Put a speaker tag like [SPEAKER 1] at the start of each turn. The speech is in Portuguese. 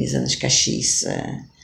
[SPEAKER 1] Mesa nas Caxiça. Eh,